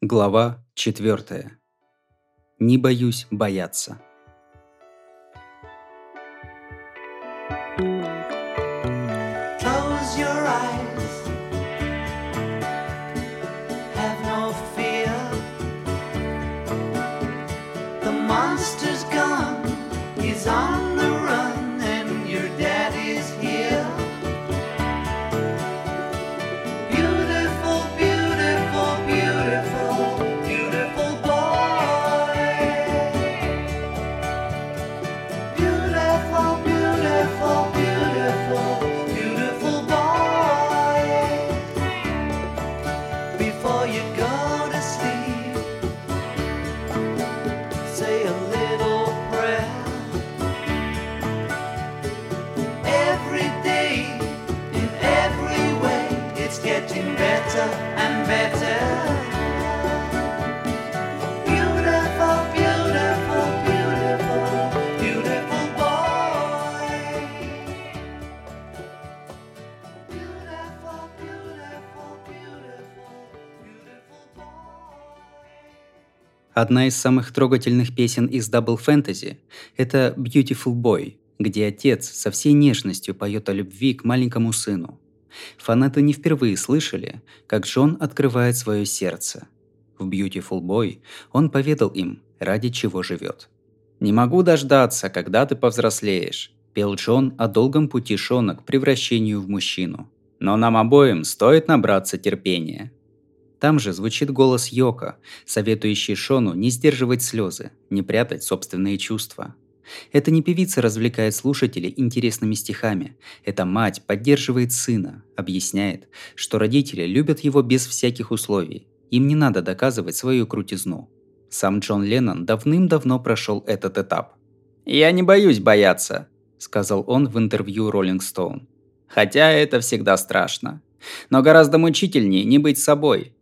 Глава 4. Не боюсь бояться. Одна из самых трогательных песен из Double Fantasy – это Beautiful Boy, где отец со всей нежностью поет о любви к маленькому сыну. Фанаты не впервые слышали, как Джон открывает свое сердце. В Beautiful Boy он поведал им, ради чего живет. «Не могу дождаться, когда ты повзрослеешь», – пел Джон о долгом пути Шона к превращению в мужчину. «Но нам обоим стоит набраться терпения». Там же звучит голос Йока, советующий Шону не сдерживать слезы, не прятать собственные чувства. Это не певица развлекает слушателей интересными стихами. Эта мать поддерживает сына, объясняет, что родители любят его без всяких условий. Им не надо доказывать свою крутизну. Сам Джон Леннон давным-давно прошел этот этап. «Я не боюсь бояться», – сказал он в интервью Rolling Stone. «Хотя это всегда страшно. Но гораздо мучительнее не быть собой.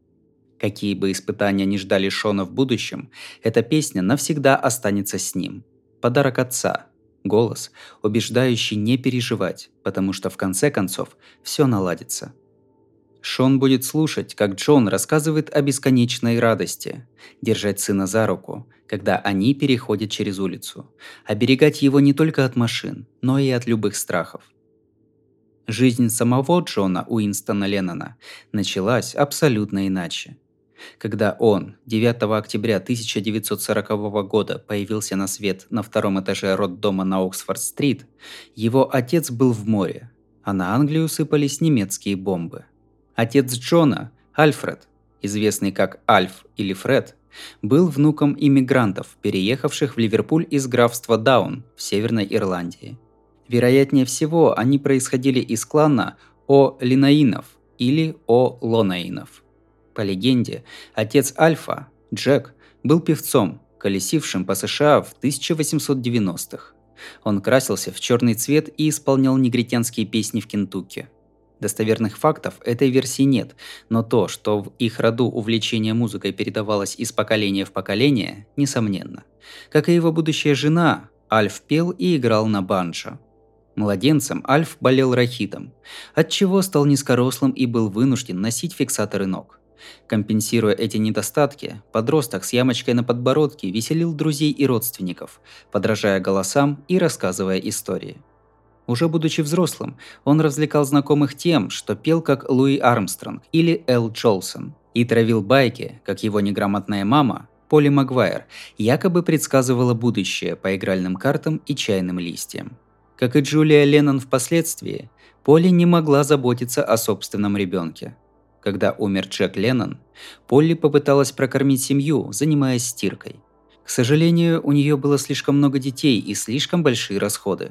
Какие бы испытания ни ждали Шона в будущем, эта песня навсегда останется с ним. Подарок отца. Голос, убеждающий не переживать, потому что в конце концов все наладится. Шон будет слушать, как Джон рассказывает о бесконечной радости, держать сына за руку, когда они переходят через улицу, оберегать его не только от машин, но и от любых страхов. Жизнь самого Джона Уинстона Леннона началась абсолютно иначе. Когда он 9 октября 1940 года появился на свет на втором этаже роддома на Оксфорд-стрит, его отец был в море, а на Англию сыпались немецкие бомбы. Отец Джона, Альфред, известный как Альф или Фред, был внуком иммигрантов, переехавших в Ливерпуль из графства Даун в Северной Ирландии. Вероятнее всего, они происходили из клана О Линаинов или О Лонаинов. По легенде, отец Альфа, Джек, был певцом, колесившим по США в 1890-х. Он красился в черный цвет и исполнял негритянские песни в Кентукки. Достоверных фактов этой версии нет, но то, что в их роду увлечение музыкой передавалось из поколения в поколение, несомненно. Как и его будущая жена, Альф пел и играл на банджо. Младенцем Альф болел рахитом, отчего стал низкорослым и был вынужден носить фиксаторы ног. Компенсируя эти недостатки, подросток с ямочкой на подбородке веселил друзей и родственников, подражая голосам и рассказывая истории. Уже будучи взрослым, он развлекал знакомых тем, что пел как Луи Армстронг или Эл Джолсон, и травил байки, как его неграмотная мама, Поли Магуайр, якобы предсказывала будущее по игральным картам и чайным листьям. Как и Джулия Леннон впоследствии, Поли не могла заботиться о собственном ребенке. Когда умер Джек Леннон, Полли попыталась прокормить семью, занимаясь стиркой. К сожалению, у нее было слишком много детей и слишком большие расходы.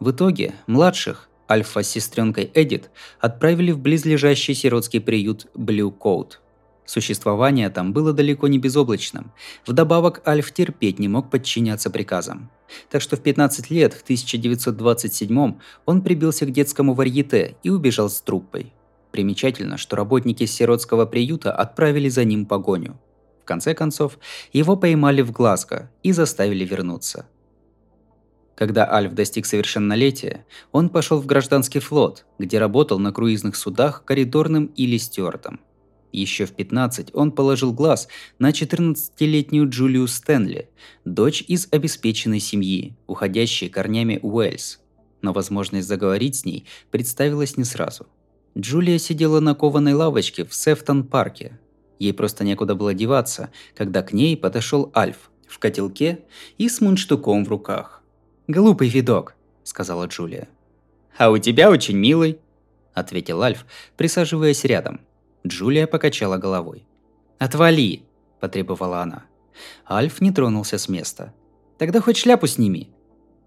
В итоге младших, Альфа с сестренкой Эдит, отправили в близлежащий сиротский приют Blue Coat. Существование там было далеко не безоблачным. Вдобавок Альф терпеть не мог подчиняться приказам. Так что в 15 лет, в 1927 он прибился к детскому варьете и убежал с труппой. Примечательно, что работники сиротского приюта отправили за ним погоню. В конце концов, его поймали в Глазго и заставили вернуться. Когда Альф достиг совершеннолетия, он пошел в гражданский флот, где работал на круизных судах коридорным или стюартом. Еще в 15 он положил глаз на 14-летнюю Джулию Стэнли, дочь из обеспеченной семьи, уходящей корнями Уэльс. Но возможность заговорить с ней представилась не сразу. Джулия сидела на кованой лавочке в Сефтон-парке. Ей просто некуда было деваться, когда к ней подошел Альф в котелке и с мундштуком в руках. «Глупый видок», – сказала Джулия. «А у тебя очень милый», – ответил Альф, присаживаясь рядом – Джулия покачала головой. «Отвали!» – потребовала она. Альф не тронулся с места. «Тогда хоть шляпу сними!»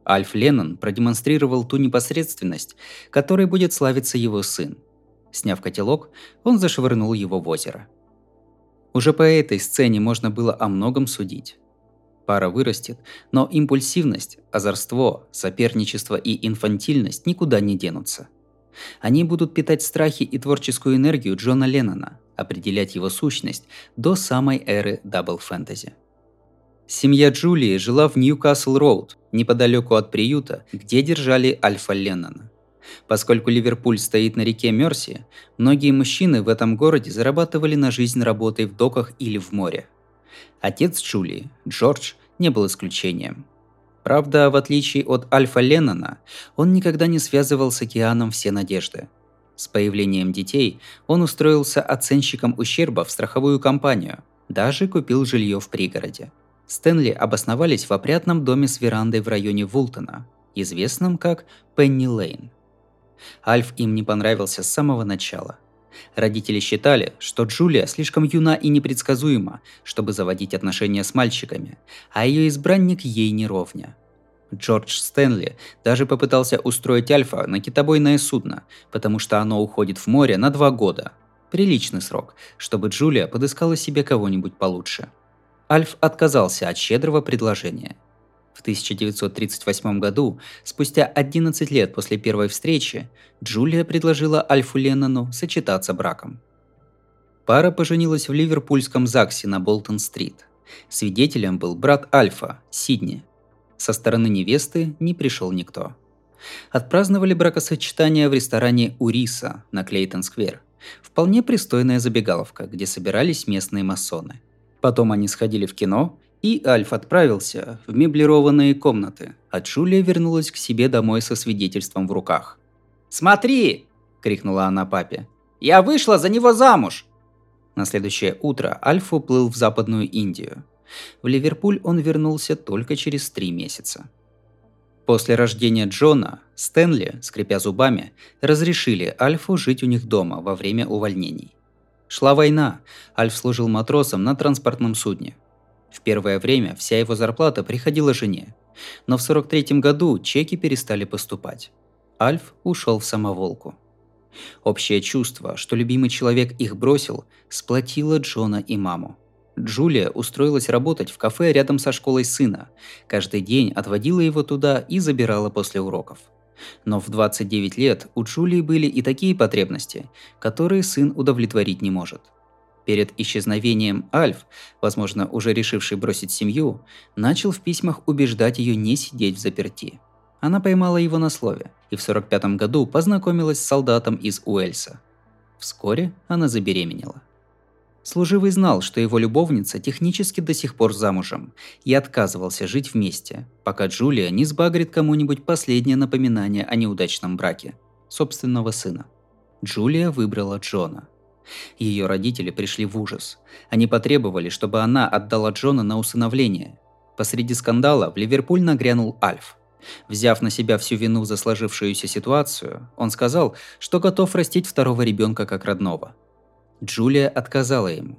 Альф Леннон продемонстрировал ту непосредственность, которой будет славиться его сын. Сняв котелок, он зашвырнул его в озеро. Уже по этой сцене можно было о многом судить. Пара вырастет, но импульсивность, озорство, соперничество и инфантильность никуда не денутся. Они будут питать страхи и творческую энергию Джона Леннона, определять его сущность до самой эры Double Fantasy. Семья Джулии жила в Ньюкасл-Роуд, неподалеку от приюта, где держали Альфа Леннона. Поскольку Ливерпуль стоит на реке Мерси, многие мужчины в этом городе зарабатывали на жизнь работой в доках или в море. Отец Джулии, Джордж, не был исключением – Правда, в отличие от Альфа Леннона, он никогда не связывал с океаном все надежды. С появлением детей он устроился оценщиком ущерба в страховую компанию, даже купил жилье в пригороде. Стэнли обосновались в опрятном доме с верандой в районе Вултона, известном как Пенни Лейн. Альф им не понравился с самого начала. Родители считали, что Джулия слишком юна и непредсказуема, чтобы заводить отношения с мальчиками, а ее избранник ей не ровня. Джордж Стэнли даже попытался устроить Альфа на китобойное судно, потому что оно уходит в море на два года. Приличный срок, чтобы Джулия подыскала себе кого-нибудь получше. Альф отказался от щедрого предложения – 1938 году, спустя 11 лет после первой встречи, Джулия предложила Альфу Леннону сочетаться браком. Пара поженилась в ливерпульском ЗАГСе на Болтон-стрит. Свидетелем был брат Альфа, Сидни. Со стороны невесты не пришел никто. Отпраздновали бракосочетание в ресторане «Уриса» на Клейтон-сквер. Вполне пристойная забегаловка, где собирались местные масоны. Потом они сходили в кино и Альф отправился в меблированные комнаты, а Джулия вернулась к себе домой со свидетельством в руках. «Смотри!» – крикнула она папе. «Я вышла за него замуж!» На следующее утро Альф уплыл в Западную Индию. В Ливерпуль он вернулся только через три месяца. После рождения Джона, Стэнли, скрипя зубами, разрешили Альфу жить у них дома во время увольнений. Шла война, Альф служил матросом на транспортном судне – в первое время вся его зарплата приходила жене. Но в 43 году чеки перестали поступать. Альф ушел в самоволку. Общее чувство, что любимый человек их бросил, сплотило Джона и маму. Джулия устроилась работать в кафе рядом со школой сына. Каждый день отводила его туда и забирала после уроков. Но в 29 лет у Джулии были и такие потребности, которые сын удовлетворить не может – Перед исчезновением Альф, возможно, уже решивший бросить семью, начал в письмах убеждать ее не сидеть в заперти. Она поймала его на слове и в 45 году познакомилась с солдатом из Уэльса. Вскоре она забеременела. Служивый знал, что его любовница технически до сих пор замужем и отказывался жить вместе, пока Джулия не сбагрит кому-нибудь последнее напоминание о неудачном браке – собственного сына. Джулия выбрала Джона – ее родители пришли в ужас. Они потребовали, чтобы она отдала Джона на усыновление. Посреди скандала в Ливерпуль нагрянул Альф. Взяв на себя всю вину за сложившуюся ситуацию, он сказал, что готов растить второго ребенка как родного. Джулия отказала ему.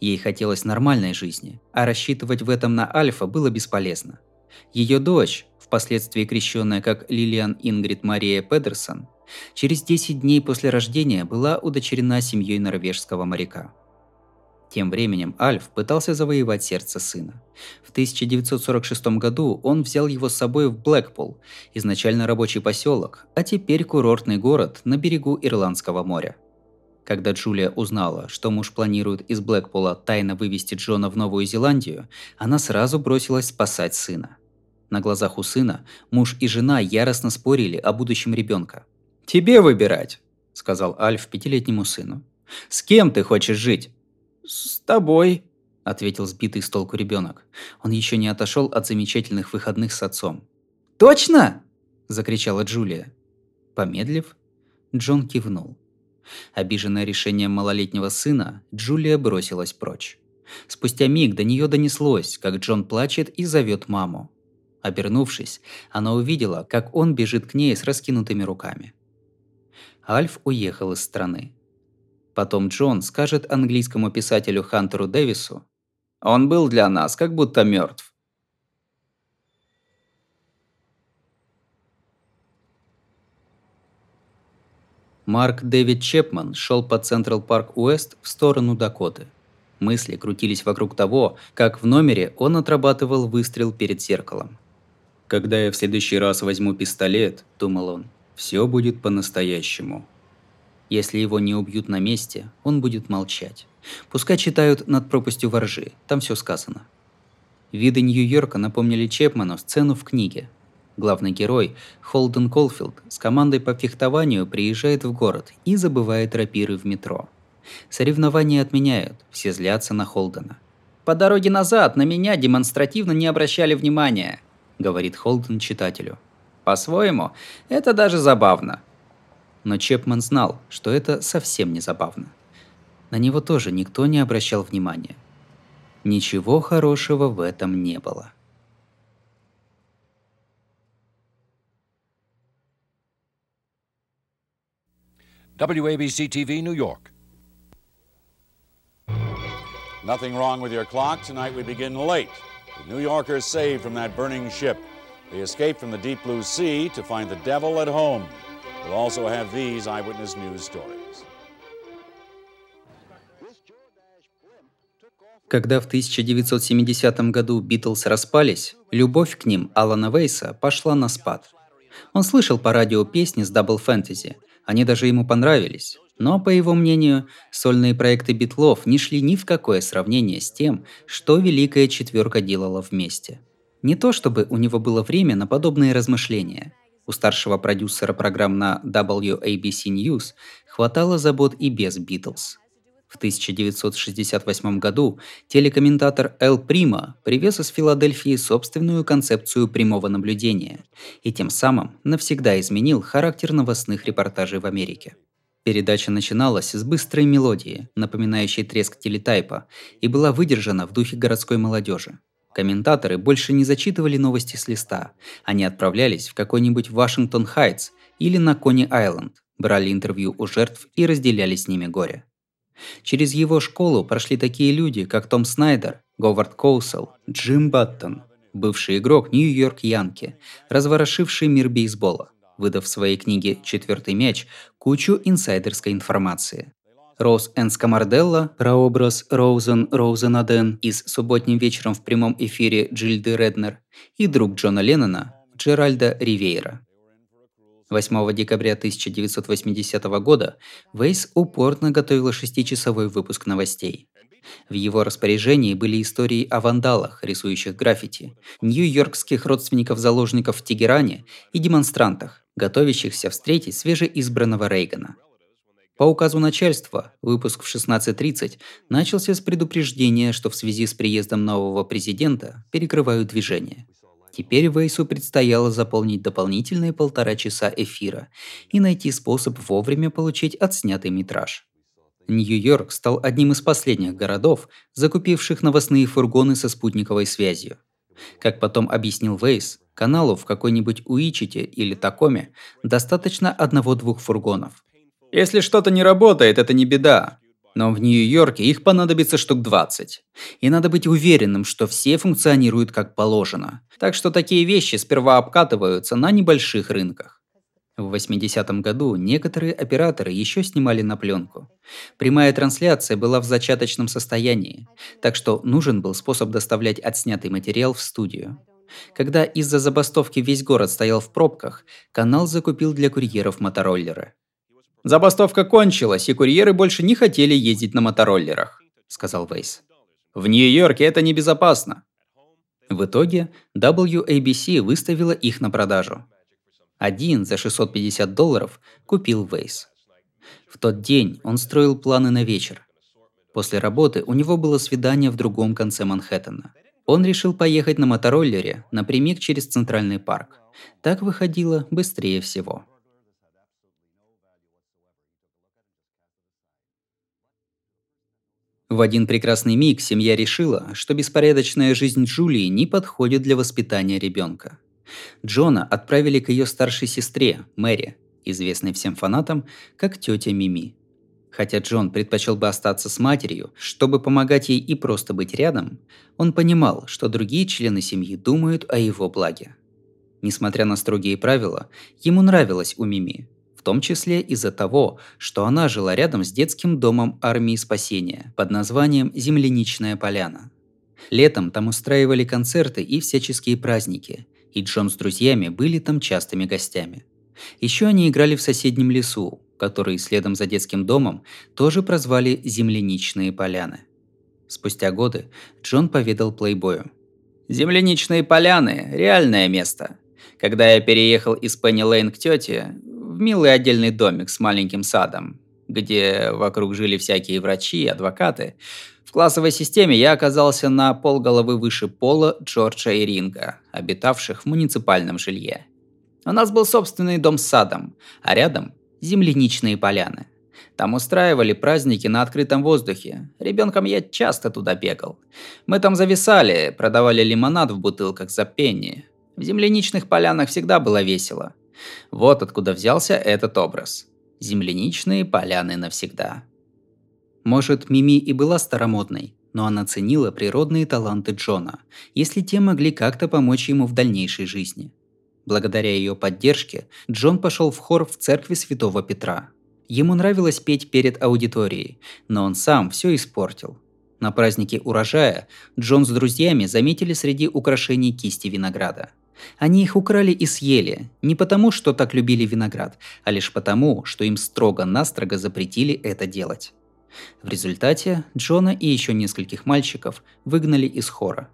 Ей хотелось нормальной жизни, а рассчитывать в этом на Альфа было бесполезно. Ее дочь, впоследствии крещенная как Лилиан Ингрид Мария Педерсон, через 10 дней после рождения была удочерена семьей норвежского моряка. Тем временем Альф пытался завоевать сердце сына. В 1946 году он взял его с собой в Блэкпул, изначально рабочий поселок, а теперь курортный город на берегу Ирландского моря. Когда Джулия узнала, что муж планирует из Блэкпула тайно вывести Джона в Новую Зеландию, она сразу бросилась спасать сына. На глазах у сына муж и жена яростно спорили о будущем ребенка – «Тебе выбирать», – сказал Альф пятилетнему сыну. «С кем ты хочешь жить?» «С тобой», – ответил сбитый с толку ребенок. Он еще не отошел от замечательных выходных с отцом. «Точно?» – закричала Джулия. Помедлив, Джон кивнул. Обиженная решением малолетнего сына, Джулия бросилась прочь. Спустя миг до нее донеслось, как Джон плачет и зовет маму. Обернувшись, она увидела, как он бежит к ней с раскинутыми руками. Альф уехал из страны. Потом Джон скажет английскому писателю Хантеру Дэвису, «Он был для нас как будто мертв. Марк Дэвид Чепман шел по Централ Парк Уэст в сторону Дакоты. Мысли крутились вокруг того, как в номере он отрабатывал выстрел перед зеркалом. «Когда я в следующий раз возьму пистолет», – думал он, – «все будет по-настоящему». Если его не убьют на месте, он будет молчать. Пускай читают над пропастью воржи, там все сказано. Виды Нью-Йорка напомнили Чепману сцену в книге, Главный герой, Холден Колфилд, с командой по фехтованию приезжает в город и забывает рапиры в метро. Соревнования отменяют, все злятся на Холдена. «По дороге назад на меня демонстративно не обращали внимания», — говорит Холден читателю. «По-своему, это даже забавно». Но Чепман знал, что это совсем не забавно. На него тоже никто не обращал внимания. Ничего хорошего в этом не было. WABC TV, New York. Nothing wrong with your clock. Tonight we begin late. The New Yorkers saved from that burning ship. They escaped from the deep blue sea to find the devil at home. We'll also have these eyewitness news stories. Когда в 1970 году Битлз распались, любовь к ним Алана Вейса пошла на спад. Он слышал по радио песни с Double Fantasy – они даже ему понравились. Но, по его мнению, сольные проекты Битлов не шли ни в какое сравнение с тем, что Великая Четверка делала вместе. Не то чтобы у него было время на подобные размышления. У старшего продюсера программ на WABC News хватало забот и без Битлз. В 1968 году телекомментатор Эл Прима привез из Филадельфии собственную концепцию прямого наблюдения и тем самым навсегда изменил характер новостных репортажей в Америке. Передача начиналась с быстрой мелодии, напоминающей треск телетайпа, и была выдержана в духе городской молодежи. Комментаторы больше не зачитывали новости с листа, они отправлялись в какой-нибудь Вашингтон Хайтс или на Кони-Айленд, брали интервью у жертв и разделяли с ними горе. Через его школу прошли такие люди, как Том Снайдер, Говард Коусел, Джим Баттон, бывший игрок Нью-Йорк Янки, разворошивший мир бейсбола, выдав в своей книге «Четвертый мяч» кучу инсайдерской информации. Роуз Энн Скамарделла, прообраз Роузен Роузенаден из «Субботним вечером» в прямом эфире Джильды Реднер и друг Джона Леннона Джеральда Ривейра. 8 декабря 1980 года Вейс упорно готовил шестичасовой выпуск новостей. В его распоряжении были истории о вандалах, рисующих граффити, нью-йоркских родственников заложников в Тегеране и демонстрантах, готовящихся встретить свежеизбранного Рейгана. По указу начальства, выпуск в 16.30 начался с предупреждения, что в связи с приездом нового президента перекрывают движение – Теперь Вейсу предстояло заполнить дополнительные полтора часа эфира и найти способ вовремя получить отснятый метраж. Нью-Йорк стал одним из последних городов, закупивших новостные фургоны со спутниковой связью. Как потом объяснил Вейс, каналу в какой-нибудь Уичите или Такоме достаточно одного-двух фургонов. Если что-то не работает, это не беда. Но в Нью-Йорке их понадобится штук 20. И надо быть уверенным, что все функционируют как положено. Так что такие вещи сперва обкатываются на небольших рынках. В 80-м году некоторые операторы еще снимали на пленку. Прямая трансляция была в зачаточном состоянии, так что нужен был способ доставлять отснятый материал в студию. Когда из-за забастовки весь город стоял в пробках, канал закупил для курьеров мотороллеры. Забастовка кончилась, и курьеры больше не хотели ездить на мотороллерах, сказал Вейс. В Нью-Йорке это небезопасно. В итоге WABC выставила их на продажу. Один за 650 долларов купил Вейс. В тот день он строил планы на вечер. После работы у него было свидание в другом конце Манхэттена. Он решил поехать на мотороллере напрямик через Центральный парк. Так выходило быстрее всего. В один прекрасный миг семья решила, что беспорядочная жизнь Джулии не подходит для воспитания ребенка. Джона отправили к ее старшей сестре, Мэри, известной всем фанатам как тетя Мими. Хотя Джон предпочел бы остаться с матерью, чтобы помогать ей и просто быть рядом, он понимал, что другие члены семьи думают о его благе. Несмотря на строгие правила, ему нравилось у Мими, в том числе из-за того, что она жила рядом с детским домом армии спасения под названием «Земляничная поляна». Летом там устраивали концерты и всяческие праздники, и Джон с друзьями были там частыми гостями. Еще они играли в соседнем лесу, который следом за детским домом тоже прозвали «Земляничные поляны». Спустя годы Джон поведал плейбою. «Земляничные поляны – реальное место. Когда я переехал из Пенни Лейн к тете, милый отдельный домик с маленьким садом, где вокруг жили всякие врачи и адвокаты, в классовой системе я оказался на полголовы выше пола Джорджа и Ринга, обитавших в муниципальном жилье. У нас был собственный дом с садом, а рядом – земляничные поляны. Там устраивали праздники на открытом воздухе. Ребенком я часто туда бегал. Мы там зависали, продавали лимонад в бутылках за пенни. В земляничных полянах всегда было весело. Вот откуда взялся этот образ. Земляничные поляны навсегда. Может, Мими и была старомодной, но она ценила природные таланты Джона, если те могли как-то помочь ему в дальнейшей жизни. Благодаря ее поддержке Джон пошел в хор в церкви Святого Петра. Ему нравилось петь перед аудиторией, но он сам все испортил. На празднике урожая Джон с друзьями заметили среди украшений кисти винограда. Они их украли и съели, не потому, что так любили виноград, а лишь потому, что им строго-настрого запретили это делать. В результате Джона и еще нескольких мальчиков выгнали из хора.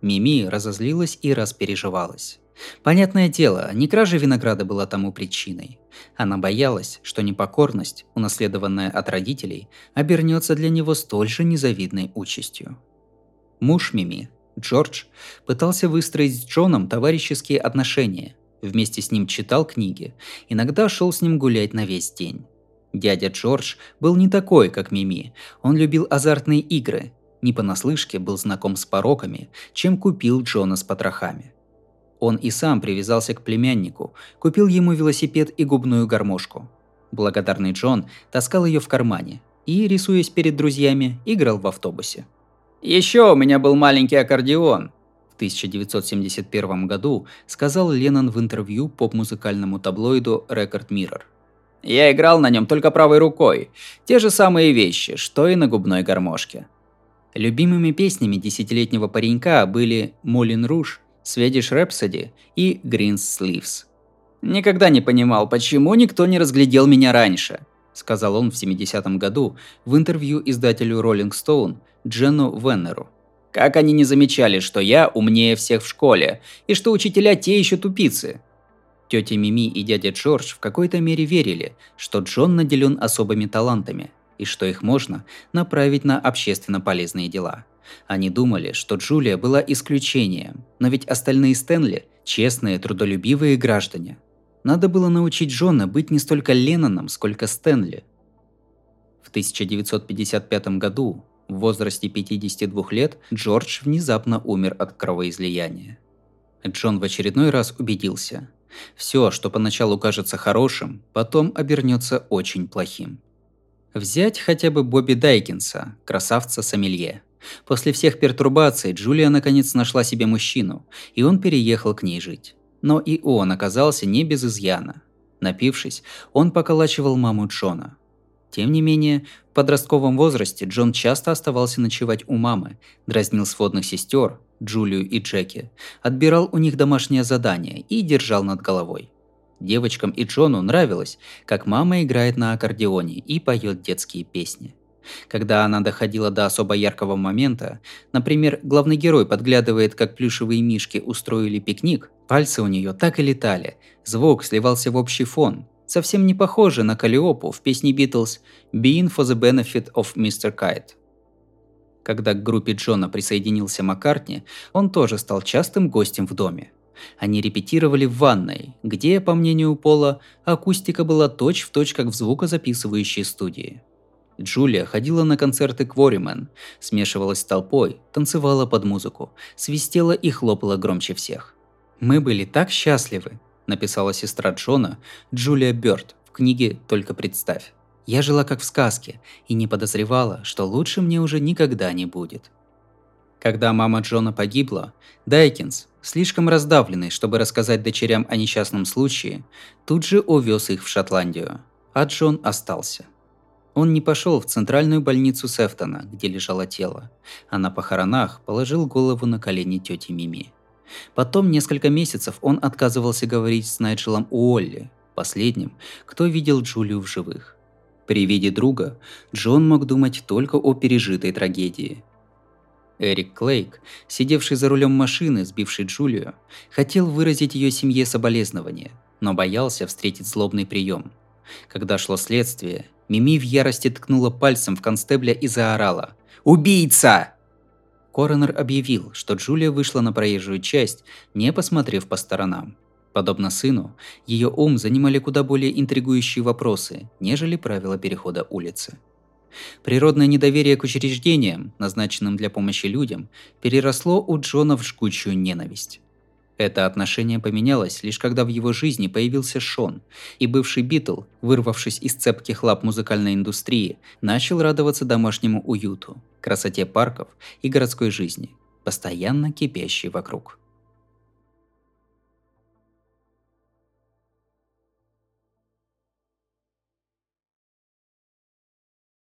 Мими разозлилась и распереживалась. Понятное дело, не кража винограда была тому причиной. Она боялась, что непокорность, унаследованная от родителей, обернется для него столь же незавидной участью. Муж Мими, Джордж, пытался выстроить с Джоном товарищеские отношения. Вместе с ним читал книги, иногда шел с ним гулять на весь день. Дядя Джордж был не такой, как Мими. Он любил азартные игры. Не понаслышке был знаком с пороками, чем купил Джона с потрохами. Он и сам привязался к племяннику, купил ему велосипед и губную гармошку. Благодарный Джон таскал ее в кармане и, рисуясь перед друзьями, играл в автобусе. «Еще у меня был маленький аккордеон», в 1971 году сказал Леннон в интервью поп-музыкальному таблоиду Record Mirror. Я играл на нем только правой рукой. Те же самые вещи, что и на губной гармошке. Любимыми песнями десятилетнего паренька были «Молин Руж», Swedish Rhapsody и Green Sleeves. «Никогда не понимал, почему никто не разглядел меня раньше», сказал он в 70-м году в интервью издателю Rolling Stone Джену Веннеру. «Как они не замечали, что я умнее всех в школе, и что учителя те еще тупицы?» Тетя Мими и дядя Джордж в какой-то мере верили, что Джон наделен особыми талантами и что их можно направить на общественно полезные дела – они думали, что Джулия была исключением, но ведь остальные Стэнли – честные, трудолюбивые граждане. Надо было научить Джона быть не столько Ленноном, сколько Стэнли. В 1955 году, в возрасте 52 лет, Джордж внезапно умер от кровоизлияния. Джон в очередной раз убедился. Все, что поначалу кажется хорошим, потом обернется очень плохим. Взять хотя бы Бобби Дайкинса, красавца Сомелье – После всех пертурбаций Джулия наконец нашла себе мужчину, и он переехал к ней жить. Но и он оказался не без изъяна. Напившись, он поколачивал маму Джона. Тем не менее, в подростковом возрасте Джон часто оставался ночевать у мамы, дразнил сводных сестер, Джулию и Джеки, отбирал у них домашнее задание и держал над головой. Девочкам и Джону нравилось, как мама играет на аккордеоне и поет детские песни. Когда она доходила до особо яркого момента, например, главный герой подглядывает, как плюшевые мишки устроили пикник, пальцы у нее так и летали, звук сливался в общий фон, совсем не похоже на Калиопу в песне Битлз «Being for the benefit of Mr. Kite». Когда к группе Джона присоединился Маккартни, он тоже стал частым гостем в доме. Они репетировали в ванной, где, по мнению Пола, акустика была точь-в-точь как в звукозаписывающей студии. Джулия ходила на концерты Кворимен, смешивалась с толпой, танцевала под музыку, свистела и хлопала громче всех. «Мы были так счастливы», – написала сестра Джона, Джулия Бёрд, в книге «Только представь». «Я жила как в сказке и не подозревала, что лучше мне уже никогда не будет». Когда мама Джона погибла, Дайкинс, слишком раздавленный, чтобы рассказать дочерям о несчастном случае, тут же увез их в Шотландию, а Джон остался. Он не пошел в центральную больницу Сефтона, где лежало тело, а на похоронах положил голову на колени тети Мими. Потом несколько месяцев он отказывался говорить с Найджелом Уолли, последним, кто видел Джулию в живых. При виде друга Джон мог думать только о пережитой трагедии. Эрик Клейк, сидевший за рулем машины, сбивший Джулию, хотел выразить ее семье соболезнования, но боялся встретить злобный прием. Когда шло следствие, Мими в ярости ткнула пальцем в констебля и заорала «Убийца!». Коронер объявил, что Джулия вышла на проезжую часть, не посмотрев по сторонам. Подобно сыну, ее ум занимали куда более интригующие вопросы, нежели правила перехода улицы. Природное недоверие к учреждениям, назначенным для помощи людям, переросло у Джона в жгучую ненависть. Это отношение поменялось лишь когда в его жизни появился Шон, и бывший Битл, вырвавшись из цепких лап музыкальной индустрии, начал радоваться домашнему уюту, красоте парков и городской жизни, постоянно кипящей вокруг.